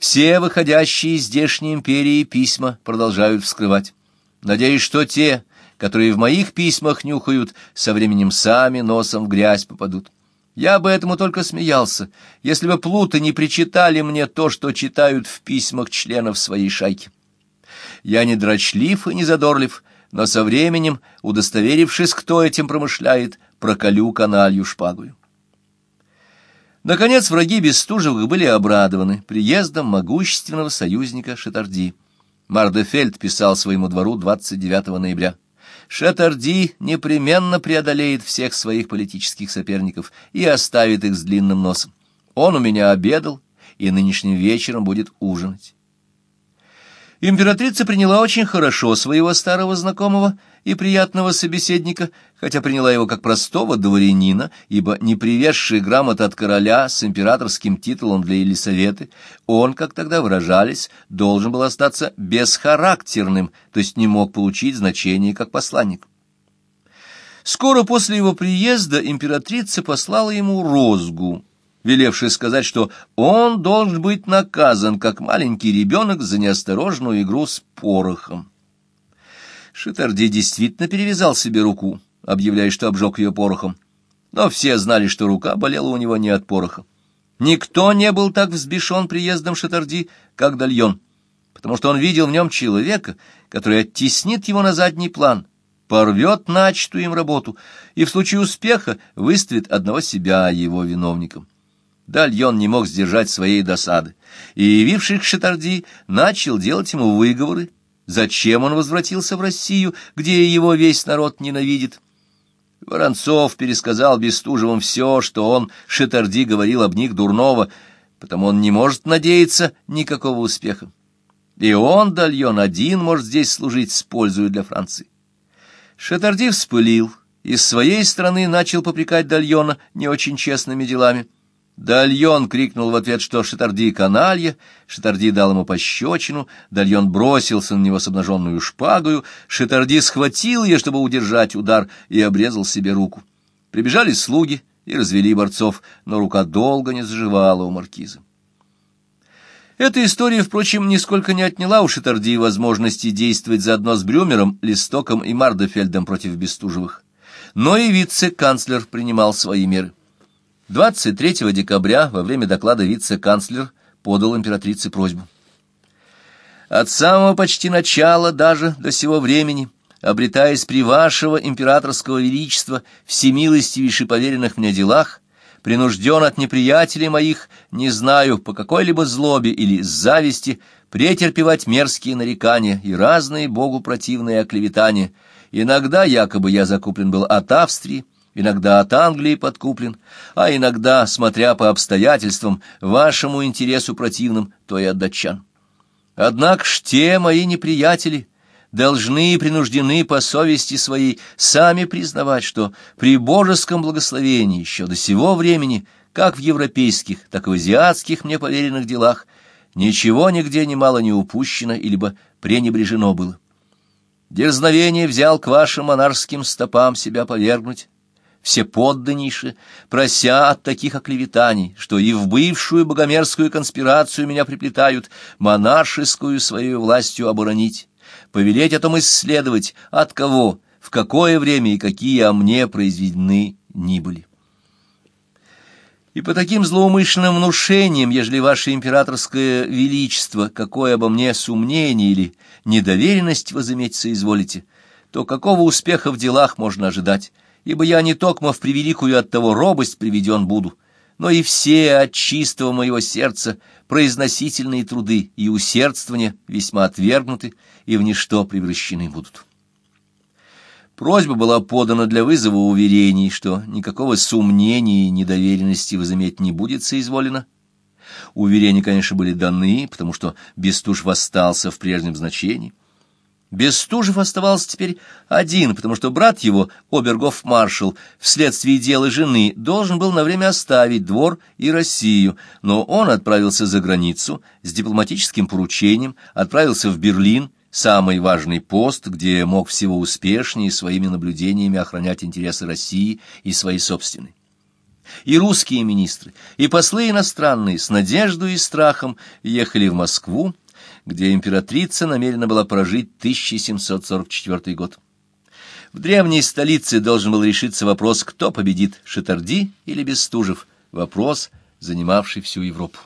Все выходящие из здешней империи письма продолжают вскрывать. Надеюсь, что те, которые в моих письмах нюхают, со временем сами носом в грязь попадут. Я бы этому только смеялся, если бы плуты не причитали мне то, что читают в письмах членов своей шайки. Я не дрочлив и не задорлив, но со временем, удостоверившись, кто этим промышляет, проколю каналью шпагою. Наконец враги Бестужевых были обрадованы приездом могущественного союзника Шатарди. Мардефельд писал своему двору 29 ноября. Шатарди непременно преодолеет всех своих политических соперников и оставит их с длинным носом. Он у меня обедал и нынешним вечером будет ужинать. Императрица приняла очень хорошо своего старого знакомого и приятного собеседника, хотя приняла его как простого дворянина, ибо не привезший грамот от короля с императорским титулом для Елисаветы, он, как тогда выражались, должен был остаться бесхарактерным, то есть не мог получить значение как посланник. Скоро после его приезда императрица послала ему розгу, велевший сказать, что он должен быть наказан, как маленький ребенок, за неосторожную игру с порохом. Шитарди действительно перевязал себе руку, объявляя, что обжег ее порохом. Но все знали, что рука болела у него не от пороха. Никто не был так взбешен приездом Шитарди, как Дальон, потому что он видел в нем человека, который оттеснит его на задний план, порвет начатую им работу и в случае успеха выставит одного себя его виновником. Дальон не мог сдержать своей досады, и, явившись к Шатарди, начал делать ему выговоры, зачем он возвратился в Россию, где его весь народ ненавидит. Воронцов пересказал Бестужевым все, что он, Шатарди, говорил об них дурного, потому он не может надеяться никакого успеха. И он, Дальон, один может здесь служить с пользой для Франции. Шатарди вспылил и с своей стороны начал попрекать Дальона не очень честными делами. Дальон крикнул в ответ, что Шатарди каналья, Шатарди дал ему пощечину, Дальон бросился на него с обнаженную шпагою, Шатарди схватил ее, чтобы удержать удар, и обрезал себе руку. Прибежали слуги и развели борцов, но рука долго не заживала у маркиза. Эта история, впрочем, нисколько не отняла у Шатарди возможности действовать заодно с Брюмером, Листоком и Мардефельдом против Бестужевых. Но и вице-канцлер принимал свои меры. 23 декабря во время доклада вице-канцлер подал императрице просьбу. От самого почти начала даже до сего времени, обретаясь при вашего императорского величества всемилостивейше поверенных мне делах, принужден от неприятелей моих, не знаю, по какой-либо злобе или зависти, претерпевать мерзкие нарекания и разные богу противные оклеветания. Иногда якобы я закуплен был от Австрии, иногда от Англии подкуплен, а иногда, смотря по обстоятельствам, вашему интересу противным, то и от датчан. Однако ж те мои неприятели должны и принуждены по совести своей сами признавать, что при божеском благословении еще до сего времени, как в европейских, так и в азиатских мне поверенных делах, ничего нигде немало не упущено или бы пренебрежено было. Дерзновение взял к вашим монарским стопам себя повергнуть, все подданнейше, прося от таких оклеветаний, что и в бывшую богомерзкую конспирацию меня приплетают, монаршескую своей властью оборонить, повелеть о том исследовать, от кого, в какое время и какие о мне произведены ни были. И по таким злоумышленным внушениям, ежели ваше императорское величество, какое обо мне сомнение или недоверенность возыметь соизволите, то какого успеха в делах можно ожидать, ибо я не токмо в превеликую от того робость приведен буду, но и все от чистого моего сердца произносительные труды и усердствования весьма отвергнуты и в ничто превращены будут. Просьба была подана для вызова уверений, что никакого сомнения и недоверенности возыметь не будет соизволено. Уверения, конечно, были даны, потому что Бестуж восстался в прежнем значении. Бестужев оставался теперь один, потому что брат его, обергов-маршал, вследствие дела жены, должен был на время оставить двор и Россию, но он отправился за границу с дипломатическим поручением, отправился в Берлин, самый важный пост, где мог всего успешнее своими наблюдениями охранять интересы России и свои собственные. и русские министры, и послы иностранные с надеждой и страхом ехали в Москву, где императрица намерена была прожить 1744 год. В древней столице должен был решиться вопрос, кто победит, Шатарди или Бестужев, вопрос, занимавший всю Европу.